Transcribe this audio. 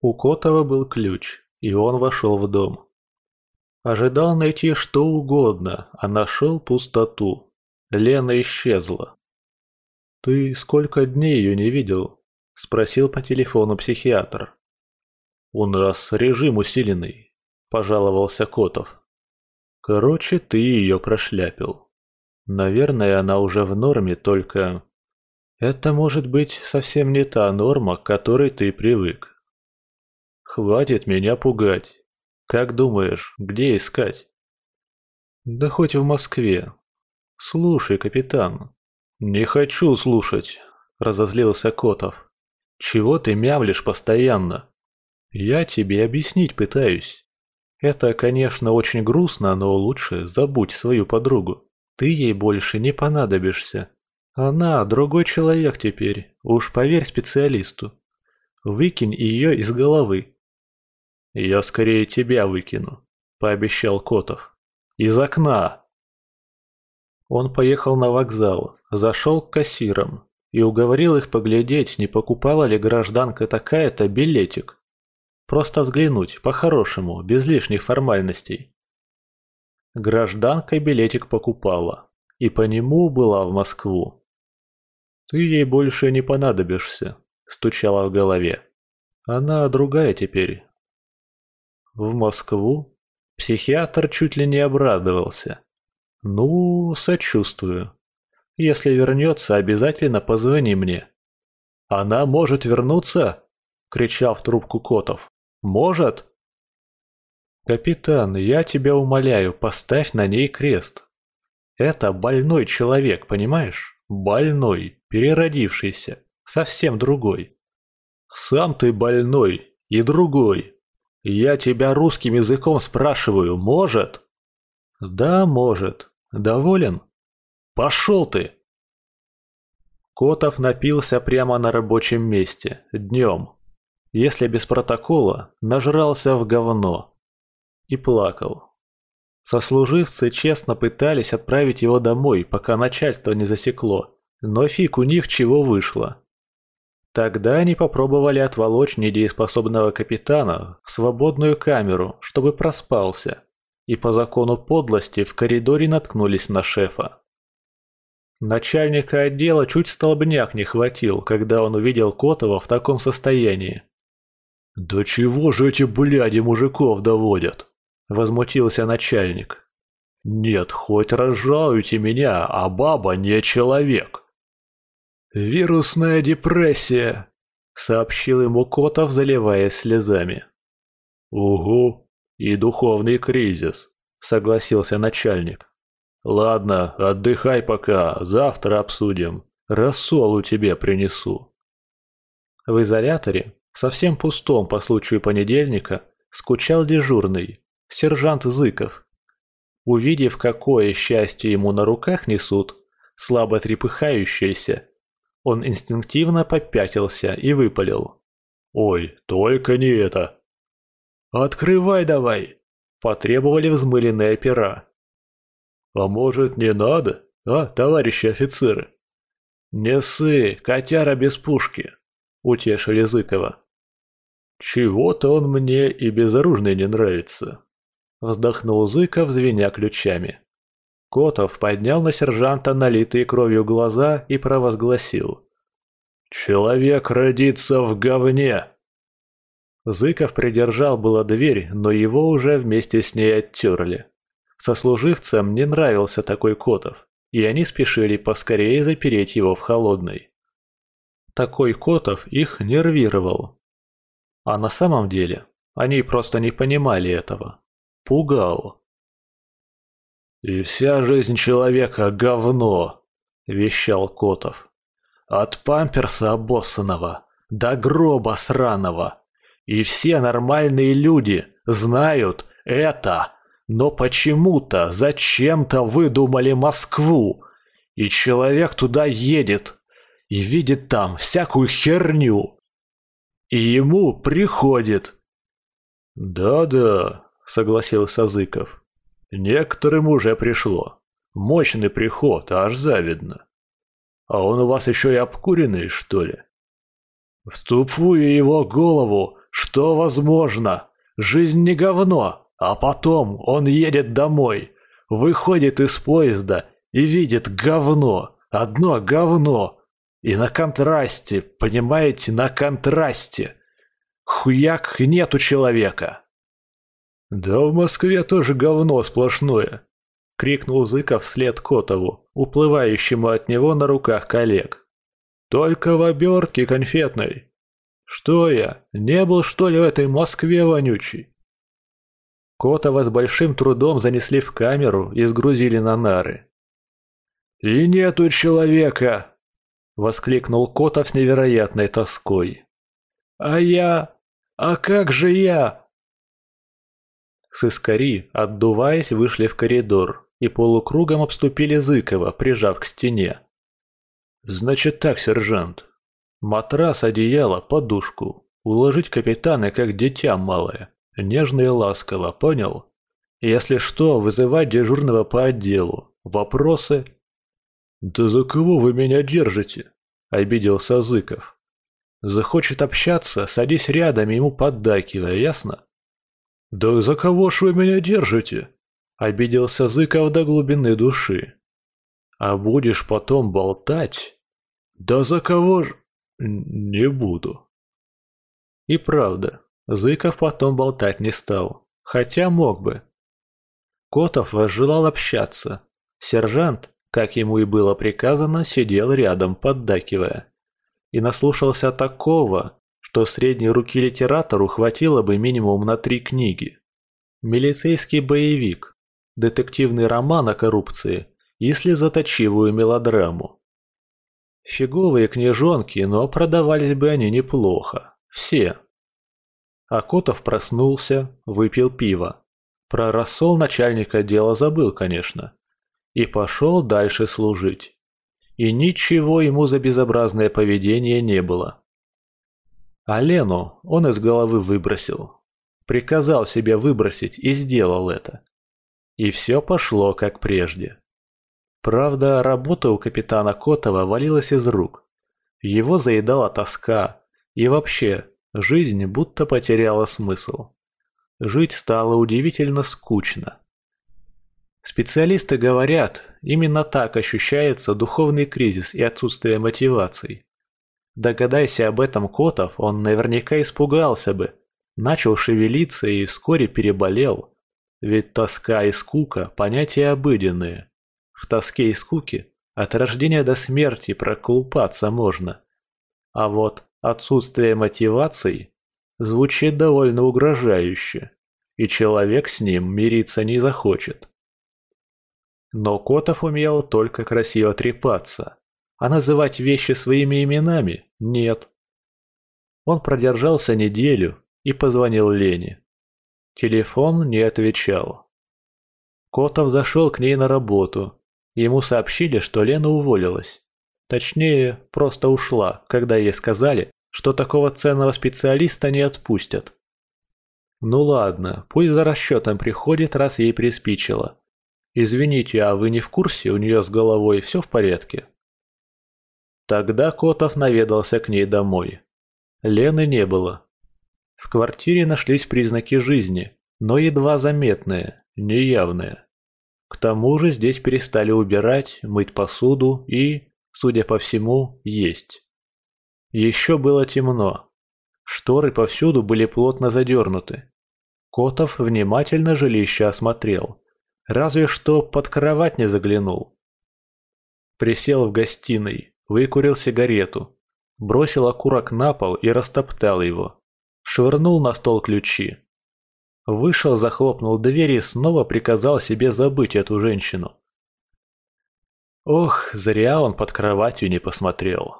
У Котова был ключ, и он вошел в дом. Ожидал найти что угодно, а нашел пустоту. Лена исчезла. «Ты сколько дней ее не видел?» – спросил по телефону психиатр. «У нас режим усиленный», – пожаловался Котов. «Короче, ты ее прошляпил. Наверное, она уже в норме, только...» «Это может быть совсем не та норма, к которой ты привык. Хватит меня пугать. Как думаешь, где искать? Да хоть в Москве. Слушай, капитан. Не хочу слушать, разозлился Котов. Чего ты мямлишь постоянно? Я тебе объяснить пытаюсь. Это, конечно, очень грустно, но лучше забудь свою подругу. Ты ей больше не понадобишься. Она другой человек теперь, уж поверь специалисту. Выкинь ее из головы. «Я скорее тебя выкину», – пообещал Котов. «Из окна!» Он поехал на вокзал, зашел к кассирам и уговорил их поглядеть, не покупала ли гражданка такая-то билетик. Просто взглянуть, по-хорошему, без лишних формальностей. Гражданка билетик покупала, и по нему была в Москву. «Ты ей больше не понадобишься», – стучала в голове. «Она другая теперь, в Москву? Психиатр чуть ли не обрадовался. Ну, сочувствую. Если вернется, обязательно позвони мне. Она может вернуться? Кричал в трубку Котов. Может? Капитан, я тебя умоляю, поставь на ней крест. Это больной человек, понимаешь? Больной, переродившийся, совсем другой. Сам ты больной и другой, «Я тебя русским языком спрашиваю, может?» «Да, может. Доволен?» «Пошел ты!» Котов напился прямо на рабочем месте, днем. Если без протокола, нажрался в говно. И плакал. Сослуживцы честно пытались отправить его домой, пока начальство не засекло. Но фиг у них чего вышло. Тогда они попробовали отволочь недееспособного капитана в свободную камеру, чтобы проспался, и по закону подлости в коридоре наткнулись на шефа. Начальника отдела чуть столбняк не хватил, когда он увидел Котова в таком состоянии. «Да чего же эти бляди мужиков доводят?» – возмутился начальник. «Нет, хоть разжалуйте меня, а баба не человек». «Вирусная депрессия», — сообщил ему Котов, заливаясь слезами. «Угу, и духовный кризис», — согласился начальник. «Ладно, отдыхай пока, завтра обсудим. Рассолу тебе принесу». В изоляторе, совсем пустом по случаю понедельника, скучал дежурный, сержант Зыков. Увидев, какое счастье ему на руках несут, слабо трепыхающееся, он инстинктивно попятился и выпалил. «Ой, только не это!» «Открывай давай!» – потребовали взмыленные опера. «А может, не надо, а, товарищи офицеры?» «Не ссы, котяра без пушки!» – утешили Зыкова. «Чего-то он мне и безоружный не нравится», – вздохнул Зыков, звеня ключами. Котов поднял на сержанта налитые кровью глаза и провозгласил. «Человек родится в говне!» Зыков придержал было дверь, но его уже вместе с ней оттерли. Сослуживцам не нравился такой Котов, и они спешили поскорее запереть его в холодной. Такой Котов их нервировал. А на самом деле они просто не понимали этого. Пугал. «И вся жизнь человека — говно!» — вещал Котов. «От памперса обоссанного до гроба сраного. И все нормальные люди знают это, но почему-то, зачем-то выдумали Москву. И человек туда едет и видит там всякую херню. И ему приходит». «Да-да», — согласился Зыков. Некоторым уже пришло. Мощный приход, аж завидно. А он у вас еще и обкуренный, что ли? В его голову Что возможно? Жизнь не говно, а потом он едет домой, выходит из поезда и видит говно, одно говно. И на контрасте, понимаете, на контрасте. Хуяк нету человека. Да в Москве тоже говно сплошное, крикнул Зыков вслед Котову, уплывающему от него на руках коллег. Только в обертке конфетной. Что я, не был что ли в этой Москве вонючей? Котова с большим трудом занесли в камеру и сгрузили на нары. «И нету человека!» — воскликнул Котов с невероятной тоской. «А я? А как же я?» Сыскари, отдуваясь, вышли в коридор и полукругом обступили Зыкова, прижав к стене. «Значит так, сержант. Матрас, одеяло, подушку. Уложить капитана, как дитя малое. Нежно и ласково, понял? Если что, вызывать дежурного по отделу. Вопросы?» «Да за кого вы меня держите?» – обиделся Зыков. «Захочет общаться, садись рядом, ему поддакивая, ясно?» «Да за кого ж вы меня держите?» – обиделся Зыков до глубины души. «А будешь потом болтать?» «Да за кого ж...» «Не буду». И правда, Зыков потом болтать не стал, хотя мог бы. Котов возжелал общаться. Сержант, как ему и было приказано, сидел рядом, поддакивая. И наслушался такого, что средней руки литератору хватило бы минимум на три книги. Милицейский боевик, детективный роман о коррупции и слезоточивую мелодраму. Фиговые книжонки, но продавались бы они неплохо. Все. Акутов проснулся, выпил пиво. Про рассол начальника дела забыл, конечно. И пошел дальше служить. И ничего ему за безобразное поведение не было. А Лену он из головы выбросил. Приказал себе выбросить и сделал это. И все пошло как прежде. Правда, работа у капитана Котова валилась из рук. Его заедала тоска, и вообще, жизнь будто потеряла смысл. Жить стало удивительно скучно. Специалисты говорят, именно так ощущается духовный кризис и отсутствие мотиваций. Догадайся об этом Котов, он наверняка испугался бы, начал шевелиться и вскоре переболел. Ведь тоска и скука – понятия обыденные. В тоске и скуке от рождения до смерти проколупаться можно. А вот отсутствие мотивации звучит довольно угрожающе, и человек с ним мириться не захочет. Но Котов умел только красиво трепаться. А называть вещи своими именами – нет. Он продержался неделю и позвонил Лене. Телефон не отвечал. Котов зашел к ней на работу. Ему сообщили, что Лена уволилась. Точнее, просто ушла, когда ей сказали, что такого ценного специалиста не отпустят. Ну ладно, пусть за расчетом приходит, раз ей приспичило. Извините, а вы не в курсе, у нее с головой все в порядке? Тогда Котов наведался к ней домой. Лены не было. В квартире нашлись признаки жизни, но едва заметные, неявные. К тому же здесь перестали убирать, мыть посуду и, судя по всему, есть. Еще было темно. Шторы повсюду были плотно задернуты. Котов внимательно жилище осмотрел. Разве что под кровать не заглянул. Присел в гостиной, Выкурил сигарету. Бросил окурок на пол и растоптал его. Швырнул на стол ключи. Вышел, захлопнул дверь и снова приказал себе забыть эту женщину. Ох, зря он под кроватью не посмотрел.